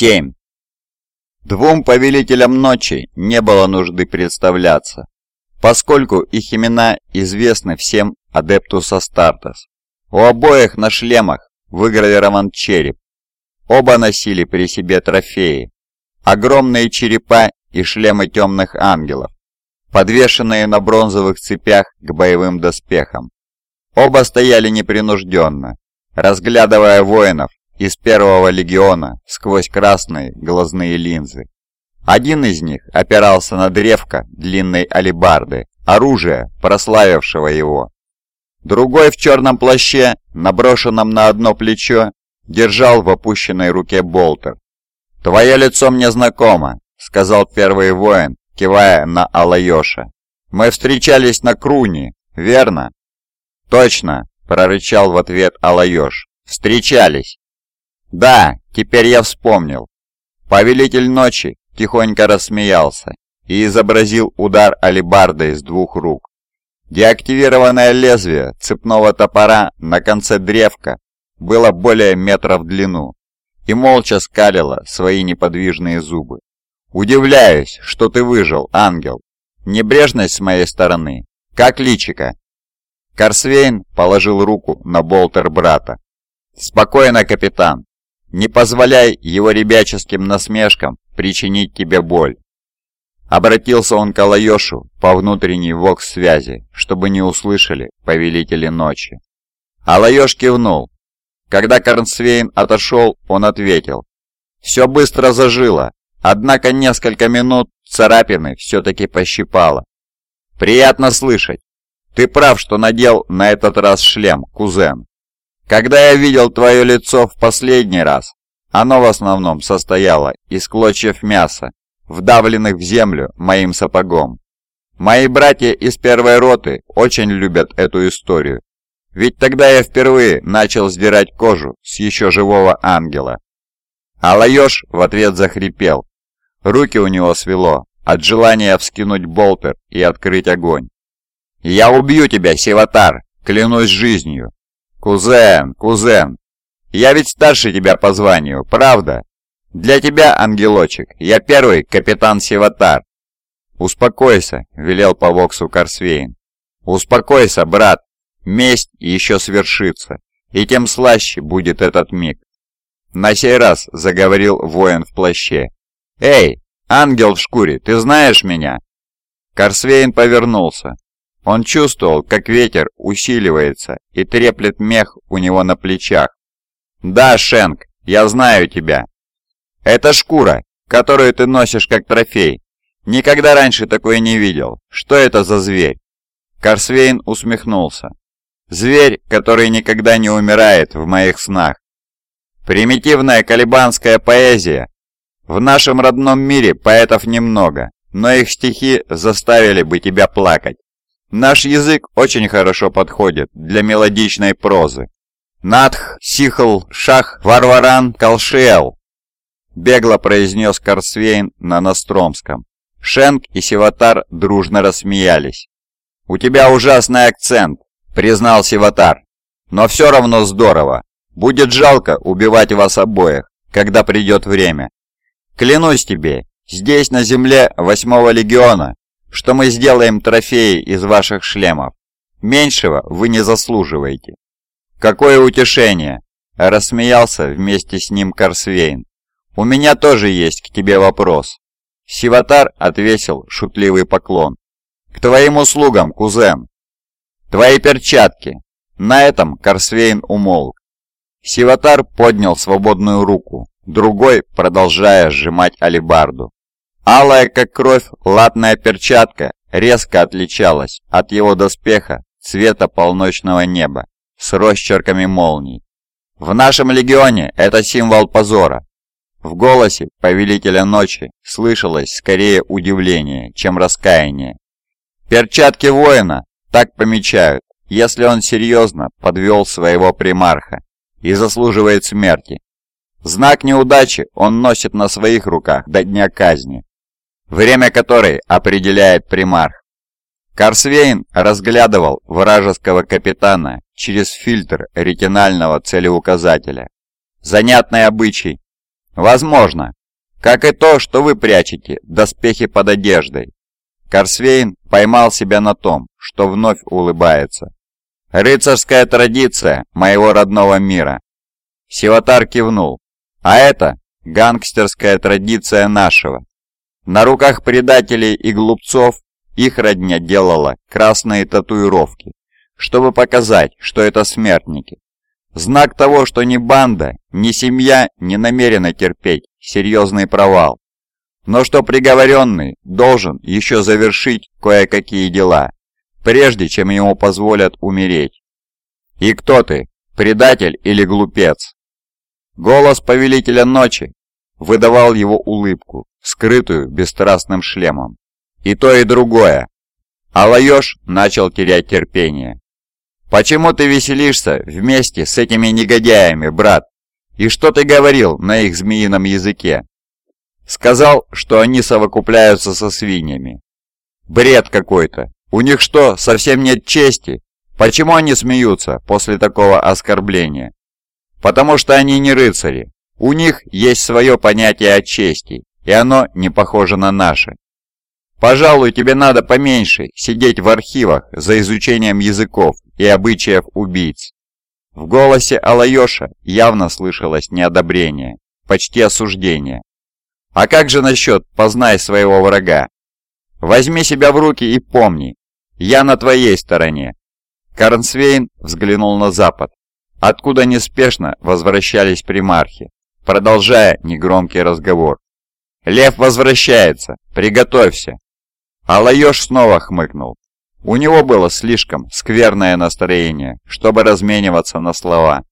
7. Двум повелителям ночи не было нужды представляться, поскольку их имена известны всем Адептус Астартес. У обоих на шлемах выгравирован череп. Оба носили при себе трофеи. Огромные черепа и шлемы темных ангелов, подвешенные на бронзовых цепях к боевым доспехам. Оба стояли непринужденно, разглядывая воинов из первого легиона сквозь красные глазные линзы. Один из них опирался на древко длинной алебарды, оружие, прославившего его. Другой в черном плаще, наброшенном на одно плечо, держал в опущенной руке болтер. «Твое лицо мне знакомо», — сказал первый воин, кивая на Алайоша. «Мы встречались на Круне, верно?» «Точно», — прорычал в ответ Алайош. «Встречались». «Да, теперь я вспомнил». Повелитель ночи тихонько рассмеялся и изобразил удар алебардой с двух рук. Деактивированное лезвие цепного топора на конце древка было более метра в длину и молча скалило свои неподвижные зубы. «Удивляюсь, что ты выжил, ангел. Небрежность с моей стороны. Как личика?» Корсвейн положил руку на болтер брата. «Спокойно, капитан. Не позволяй его ребяческим насмешкам причинить тебе боль». Обратился он к Алайошу по внутренней вокс-связи, чтобы не услышали повелители ночи. Алайош кивнул. Когда Корнсвейн отошел, он ответил. «Все быстро зажило, однако несколько минут царапины все-таки пощипало. Приятно слышать. Ты прав, что надел на этот раз шлем, кузен. Когда я видел твое лицо в последний раз, оно в основном состояло из клочьев мяса, вдавленных в землю моим сапогом. Мои братья из первой роты очень любят эту историю, ведь тогда я впервые начал сдирать кожу с еще живого ангела. А Лаёш в ответ захрипел. Руки у него свело от желания вскинуть болтер и открыть огонь. «Я убью тебя, Севатар, клянусь жизнью!» «Кузен, кузен, я ведь старше тебя по званию, правда? Для тебя, ангелочек, я первый капитан Севатар». «Успокойся», — велел по Воксу Корсвейн. «Успокойся, брат, месть еще свершится, и тем слаще будет этот миг». На сей раз заговорил воин в плаще. «Эй, ангел в шкуре, ты знаешь меня?» Корсвейн повернулся. Он чувствовал, как ветер усиливается и треплет мех у него на плечах. «Да, Шенк, я знаю тебя. Это шкура, которую ты носишь как трофей. Никогда раньше такое не видел. Что это за зверь?» Корсвейн усмехнулся. «Зверь, который никогда не умирает в моих снах. Примитивная калибанская поэзия. В нашем родном мире поэтов немного, но их стихи заставили бы тебя плакать. Наш язык очень хорошо подходит для мелодичной прозы. Надх, Сихл, Шах, Варваран, Калшиэл. Бегло произнес Корсвейн на Настромском. Шенк и Сиватар дружно рассмеялись. «У тебя ужасный акцент», — признал Сиватар. «Но все равно здорово. Будет жалко убивать вас обоих, когда придет время. Клянусь тебе, здесь на земле восьмого легиона что мы сделаем трофеи из ваших шлемов. Меньшего вы не заслуживаете». «Какое утешение!» – рассмеялся вместе с ним Корсвейн. «У меня тоже есть к тебе вопрос». Сиватар отвесил шутливый поклон. «К твоим услугам, кузен!» «Твои перчатки!» На этом Корсвейн умолк. Сиватар поднял свободную руку, другой продолжая сжимать алебарду. Алая, как кровь, латная перчатка резко отличалась от его доспеха цвета полночного неба с росчерками молний. В нашем легионе это символ позора. В голосе повелителя ночи слышалось скорее удивление, чем раскаяние. Перчатки воина так помечают, если он серьезно подвел своего примарха и заслуживает смерти. Знак неудачи он носит на своих руках до дня казни время которой определяет примарх. Корсвейн разглядывал вражеского капитана через фильтр ретинального целеуказателя. Занятный обычай. Возможно. Как и то, что вы прячете доспехи под одеждой. Корсвейн поймал себя на том, что вновь улыбается. «Рыцарская традиция моего родного мира». Сиватар кивнул. «А это гангстерская традиция нашего. На руках предателей и глупцов их родня делала красные татуировки, чтобы показать, что это смертники. Знак того, что ни банда, ни семья не намерены терпеть серьезный провал, но что приговоренный должен еще завершить кое-какие дела, прежде чем ему позволят умереть. «И кто ты, предатель или глупец?» Голос повелителя ночи выдавал его улыбку, скрытую бесстрастным шлемом. И то, и другое. Алаёш начал терять терпение. «Почему ты веселишься вместе с этими негодяями, брат? И что ты говорил на их змеином языке?» Сказал, что они совокупляются со свиньями. Бред какой-то. У них что, совсем нет чести? Почему они смеются после такого оскорбления? Потому что они не рыцари. У них есть свое понятие о чести, и оно не похоже на наше. Пожалуй, тебе надо поменьше сидеть в архивах за изучением языков и обычаев убийц. В голосе Алайоша явно слышалось неодобрение, почти осуждение. А как же насчет «познай своего врага»? Возьми себя в руки и помни, я на твоей стороне. Карнсвейн взглянул на запад, откуда неспешно возвращались примархи, продолжая негромкий разговор. «Лев возвращается! Приготовься!» Алайош снова хмыкнул. У него было слишком скверное настроение, чтобы размениваться на слова.